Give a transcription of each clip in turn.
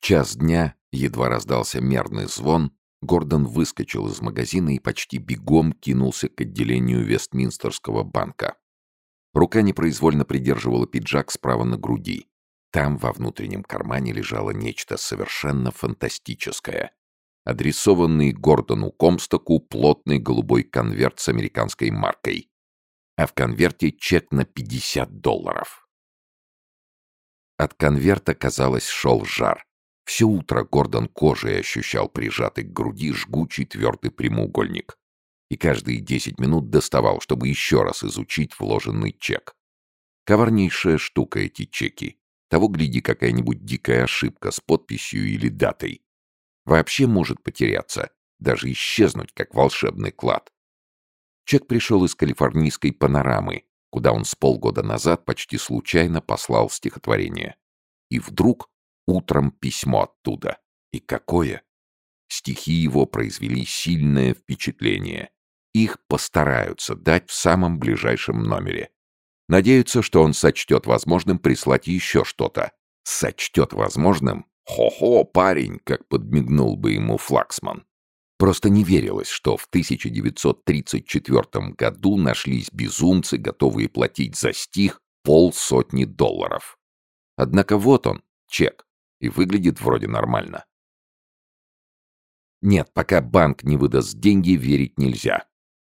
час дня едва раздался мерный звон, Гордон выскочил из магазина и почти бегом кинулся к отделению Вестминстерского банка. Рука непроизвольно придерживала пиджак справа на груди. Там во внутреннем кармане лежало нечто совершенно фантастическое. Адресованный Гордону Комстоку плотный голубой конверт с американской маркой. А в конверте чек на 50 долларов. От конверта, казалось, шел жар. Все утро Гордон кожей ощущал прижатый к груди жгучий твердый прямоугольник. И каждые десять минут доставал, чтобы еще раз изучить вложенный чек. Коварнейшая штука эти чеки. Того гляди, какая-нибудь дикая ошибка с подписью или датой. Вообще может потеряться, даже исчезнуть, как волшебный клад. Чек пришел из калифорнийской панорамы, куда он с полгода назад почти случайно послал стихотворение. И вдруг Утром письмо оттуда. И какое? Стихи его произвели сильное впечатление. Их постараются дать в самом ближайшем номере. Надеются, что он сочтет возможным прислать еще что-то. Сочтет возможным? Хо-хо, парень, как подмигнул бы ему Флаксман. Просто не верилось, что в 1934 году нашлись безумцы, готовые платить за стих полсотни долларов. Однако вот он, чек и выглядит вроде нормально. Нет, пока банк не выдаст деньги, верить нельзя.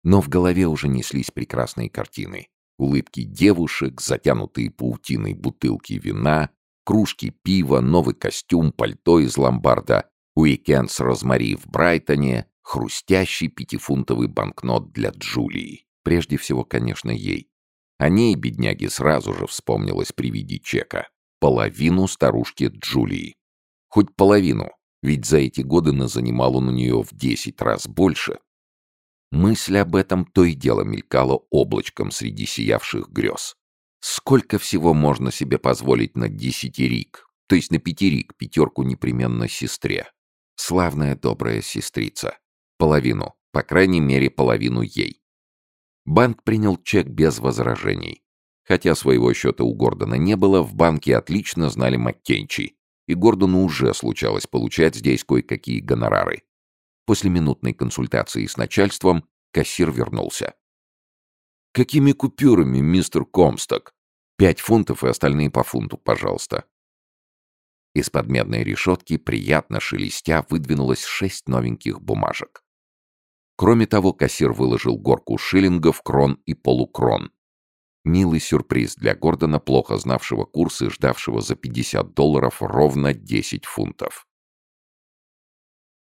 Но в голове уже неслись прекрасные картины. Улыбки девушек, затянутые паутиной бутылки вина, кружки пива, новый костюм, пальто из ломбарда, уикенд с Розмари в Брайтоне, хрустящий пятифунтовый банкнот для Джулии. Прежде всего, конечно, ей. О ней, бедняге, сразу же вспомнилось при виде чека половину старушки Джулии. Хоть половину, ведь за эти годы назанимал он у нее в десять раз больше. Мысль об этом то и дело мелькала облачком среди сиявших грез. Сколько всего можно себе позволить на десятерик, то есть на пятерик, пятерку непременно сестре. Славная добрая сестрица. Половину, по крайней мере половину ей. Банк принял чек без возражений. Хотя своего счета у Гордона не было, в банке отлично знали Маккенчи, и Гордону уже случалось получать здесь кое-какие гонорары. После минутной консультации с начальством кассир вернулся. «Какими купюрами, мистер Комсток? Пять фунтов и остальные по фунту, пожалуйста». Из-под медной решетки, приятно шелестя, выдвинулось шесть новеньких бумажек. Кроме того, кассир выложил горку шиллингов, крон и полукрон, Милый сюрприз для Гордона, плохо знавшего курсы, ждавшего за 50 долларов ровно 10 фунтов.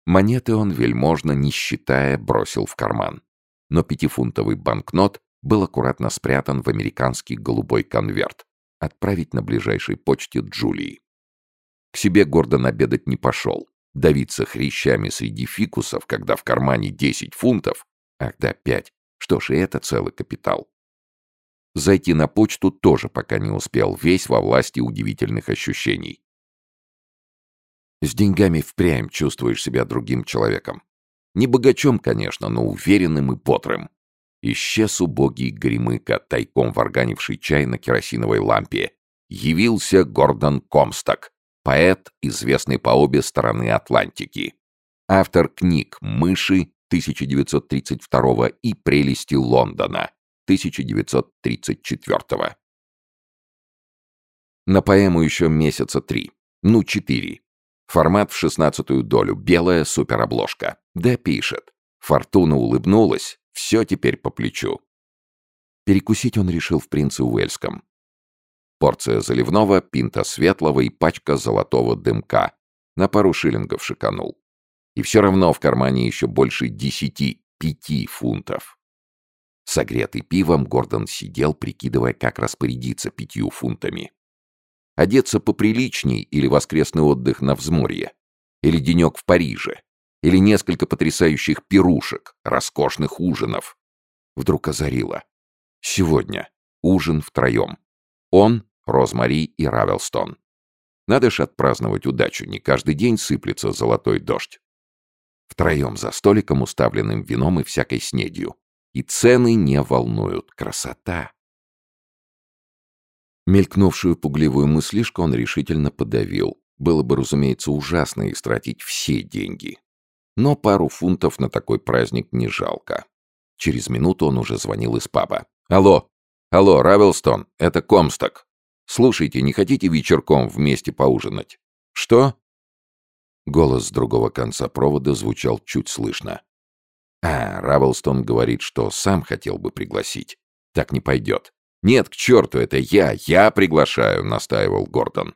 Монеты он, вельможно, не считая, бросил в карман. Но пятифунтовый банкнот был аккуратно спрятан в американский голубой конверт. Отправить на ближайшей почте Джулии. К себе Гордон обедать не пошел. Давиться хрящами среди фикусов, когда в кармане 10 фунтов, ах да, 5, что ж, и это целый капитал. Зайти на почту тоже пока не успел, весь во власти удивительных ощущений. С деньгами впрямь чувствуешь себя другим человеком. Не богачом, конечно, но уверенным и бодрым. Исчез убогий гремыка, тайком варганивший чай на керосиновой лампе. Явился Гордон Комсток, поэт, известный по обе стороны Атлантики. Автор книг «Мыши» 1932 и «Прелести Лондона» 1934 На поэму еще месяца три. Ну, четыре. Формат в шестнадцатую долю, белая суперобложка. Да пишет. Фортуна улыбнулась, все теперь по плечу. Перекусить он решил в принце Уэльском. Порция заливного, пинта светлого и пачка золотого дымка. На пару шиллингов шиканул. И все равно в кармане еще больше десяти, пяти фунтов. Согретый пивом, Гордон сидел, прикидывая, как распорядиться пятью фунтами. Одеться поприличней или воскресный отдых на взморье? Или денек в Париже? Или несколько потрясающих пирушек, роскошных ужинов? Вдруг озарило. Сегодня ужин втроем. Он, Розмари и Равелстон. Надо ж отпраздновать удачу, не каждый день сыплется золотой дождь. Втроем за столиком, уставленным вином и всякой снедью. И цены не волнуют. Красота! Мелькнувшую пугливую мыслишку он решительно подавил. Было бы, разумеется, ужасно истратить все деньги. Но пару фунтов на такой праздник не жалко. Через минуту он уже звонил из паба. «Алло! Алло, Равелстон, это Комсток. Слушайте, не хотите вечерком вместе поужинать?» «Что?» Голос с другого конца провода звучал чуть слышно. «А, Равелстон говорит, что сам хотел бы пригласить. Так не пойдет. «Нет, к черту, это я, я приглашаю», — настаивал Гордон.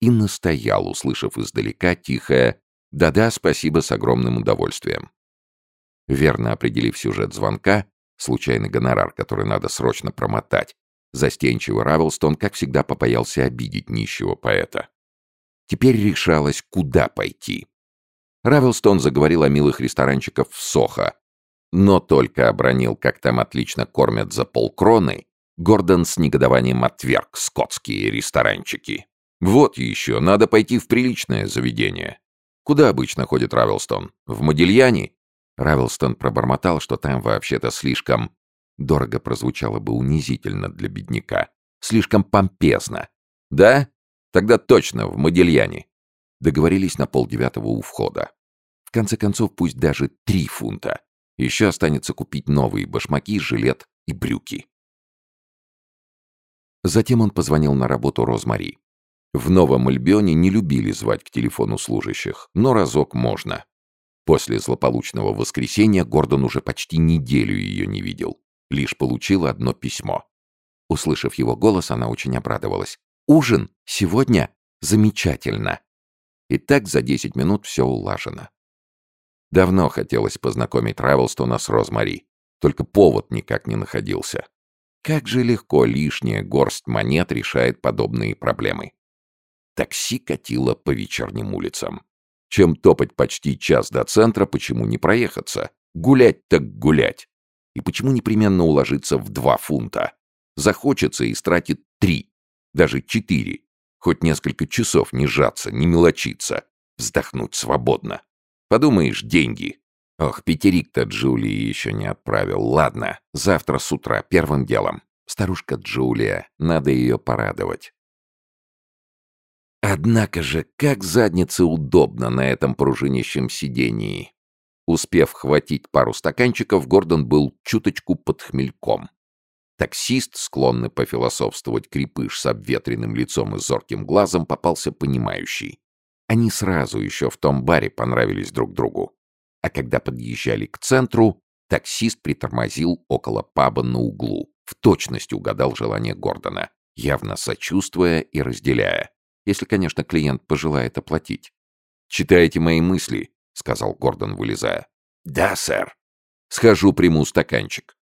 И настоял, услышав издалека тихое «Да-да, спасибо с огромным удовольствием». Верно определив сюжет звонка, случайный гонорар, который надо срочно промотать, застенчивый Равелстон, как всегда, попаялся обидеть нищего поэта. Теперь решалось, куда пойти. Равелстон заговорил о милых ресторанчиках в Сохо, но только обронил, как там отлично кормят за полкроны, Гордон с негодованием отверг скотские ресторанчики. «Вот еще, надо пойти в приличное заведение. Куда обычно ходит Равелстон? В Модильяне?» Равелстон пробормотал, что там вообще-то слишком... Дорого прозвучало бы унизительно для бедняка. Слишком помпезно. «Да? Тогда точно, в Модильяне». Договорились на полдевятого у входа. В конце концов, пусть даже три фунта. Еще останется купить новые башмаки, жилет и брюки. Затем он позвонил на работу Розмари. В Новом Альбионе не любили звать к телефону служащих, но разок можно. После злополучного воскресенья Гордон уже почти неделю ее не видел. Лишь получил одно письмо. Услышав его голос, она очень обрадовалась. «Ужин? Сегодня? Замечательно!» И так за десять минут все улажено. Давно хотелось познакомить Равелстона с Розмари, только повод никак не находился. Как же легко лишняя горсть монет решает подобные проблемы. Такси катило по вечерним улицам. Чем топать почти час до центра, почему не проехаться? Гулять так гулять. И почему непременно уложиться в два фунта? Захочется и стратит три, даже четыре. Хоть несколько часов не жаться, не мелочиться. Вздохнуть свободно. Подумаешь, деньги. Ох, пятерик-то Джулии еще не отправил. Ладно, завтра с утра, первым делом. Старушка Джулия, надо ее порадовать. Однако же, как заднице удобно на этом пружинящем сидении. Успев хватить пару стаканчиков, Гордон был чуточку под хмельком. Таксист, склонный пофилософствовать крепыш с обветренным лицом и зорким глазом, попался понимающий. Они сразу еще в том баре понравились друг другу. А когда подъезжали к центру, таксист притормозил около паба на углу. В точности угадал желание Гордона, явно сочувствуя и разделяя. Если, конечно, клиент пожелает оплатить. «Читаете мои мысли?» — сказал Гордон, вылезая. «Да, сэр». «Схожу, приму стаканчик».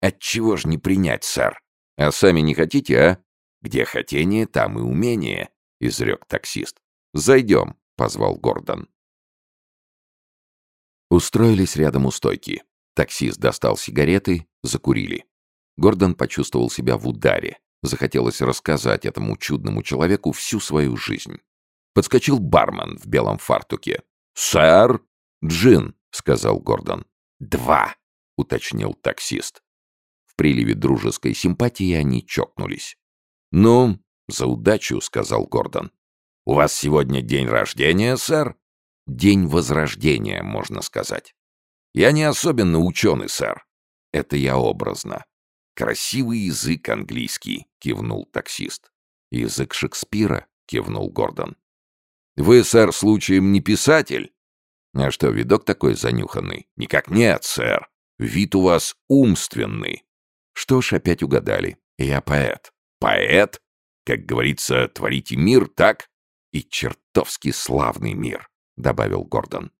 «Отчего ж не принять, сэр?» «А сами не хотите, а?» «Где хотение, там и умение», — изрек таксист. «Зайдем», — позвал Гордон. Устроились рядом у стойки. Таксист достал сигареты, закурили. Гордон почувствовал себя в ударе. Захотелось рассказать этому чудному человеку всю свою жизнь. Подскочил бармен в белом фартуке. «Сэр!» «Джин», — сказал Гордон. «Два», — уточнил таксист. Приливе дружеской симпатии они чокнулись. «Ну, за удачу», — сказал Гордон. «У вас сегодня день рождения, сэр?» День возрождения, можно сказать. Я не особенно ученый, сэр. Это я образно. Красивый язык английский, кивнул таксист. Язык Шекспира, кивнул Гордон. Вы, сэр, случаем не писатель? А что, видок такой занюханный? Никак нет, сэр. Вид у вас умственный. Что ж, опять угадали. Я поэт. Поэт? Как говорится, творите мир, так? И чертовски славный мир добавил Гордон.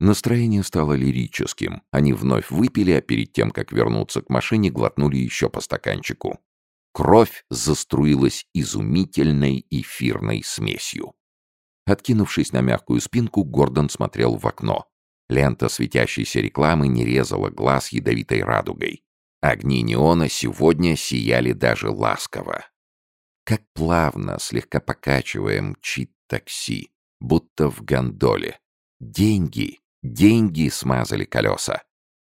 Настроение стало лирическим. Они вновь выпили, а перед тем, как вернуться к машине, глотнули еще по стаканчику. Кровь заструилась изумительной эфирной смесью. Откинувшись на мягкую спинку, Гордон смотрел в окно. Лента светящейся рекламы не резала глаз ядовитой радугой. Огни неона сегодня сияли даже ласково. Как плавно, слегка покачивая, мчит такси, будто в гондоле. Деньги, деньги смазали колеса.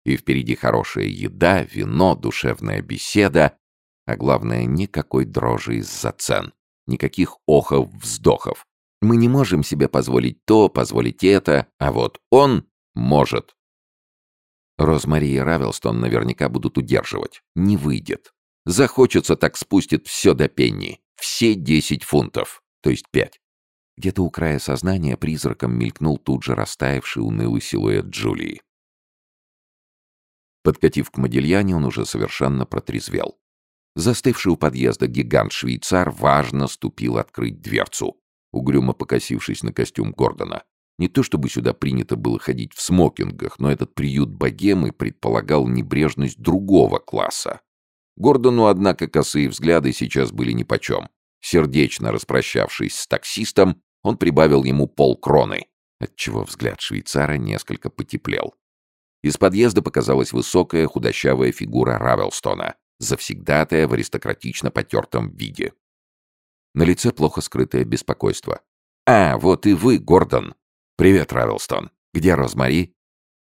И впереди хорошая еда, вино, душевная беседа, а главное, никакой дрожи из-за цен. никаких охов-вздохов. Мы не можем себе позволить то, позволить это, а вот он может. Розмари и Равелстон наверняка будут удерживать. Не выйдет. Захочется, так спустит все до пенни. Все десять фунтов. То есть пять. Где-то у края сознания призраком мелькнул тут же растаявший унылый силуэт Джулии. Подкатив к Модильяне, он уже совершенно протрезвел. Застывший у подъезда гигант-швейцар важно ступил открыть дверцу, угрюмо покосившись на костюм Гордона. Не то чтобы сюда принято было ходить в смокингах, но этот приют богемы предполагал небрежность другого класса. Гордону, однако, косые взгляды сейчас были нипочем. Сердечно распрощавшись с таксистом, он прибавил ему полкроны, отчего взгляд швейцара несколько потеплел. Из подъезда показалась высокая худощавая фигура Равелстона, завсегдатая в аристократично потертом виде. На лице плохо скрытое беспокойство. «А, вот и вы, Гордон!» «Привет, Равелстон. Где Розмари?»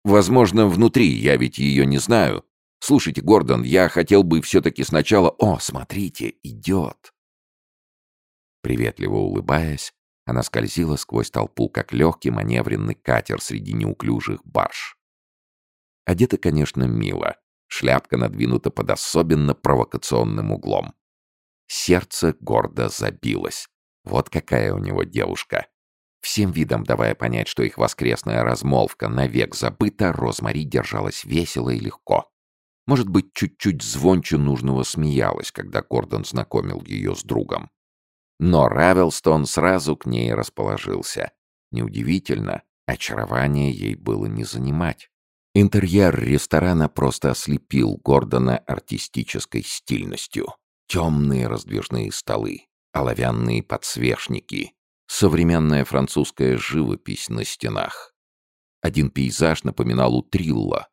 «Возможно, внутри, я ведь ее не знаю. Слушайте, Гордон, я хотел бы все-таки сначала...» «О, смотрите, идет!» Приветливо улыбаясь, она скользила сквозь толпу, как легкий маневренный катер среди неуклюжих барж. Одета, конечно, мило. Шляпка надвинута под особенно провокационным углом. Сердце гордо забилось. Вот какая у него девушка. Всем видом давая понять, что их воскресная размолвка навек забыта, Розмари держалась весело и легко. Может быть, чуть-чуть звонче нужного смеялась, когда Гордон знакомил ее с другом. Но Равелстон сразу к ней расположился. Неудивительно, очарование ей было не занимать. Интерьер ресторана просто ослепил Гордона артистической стильностью. Темные раздвижные столы, оловянные подсвечники, современная французская живопись на стенах. Один пейзаж напоминал у Трилла.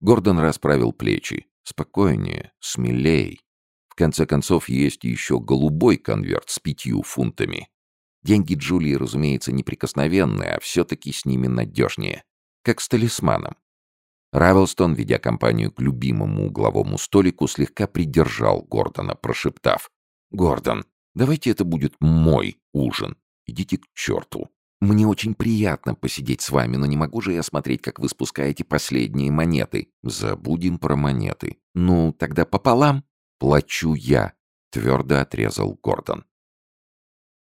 Гордон расправил плечи. Спокойнее, смелей. В конце концов, есть еще голубой конверт с пятью фунтами. Деньги Джулии, разумеется, неприкосновенные, а все-таки с ними надежнее. Как с талисманом. Равелстон, ведя компанию к любимому угловому столику, слегка придержал Гордона, прошептав. «Гордон, давайте это будет мой ужин. Идите к черту. Мне очень приятно посидеть с вами, но не могу же я смотреть, как вы спускаете последние монеты. Забудем про монеты. Ну, тогда пополам. Плачу я», — твердо отрезал Гордон.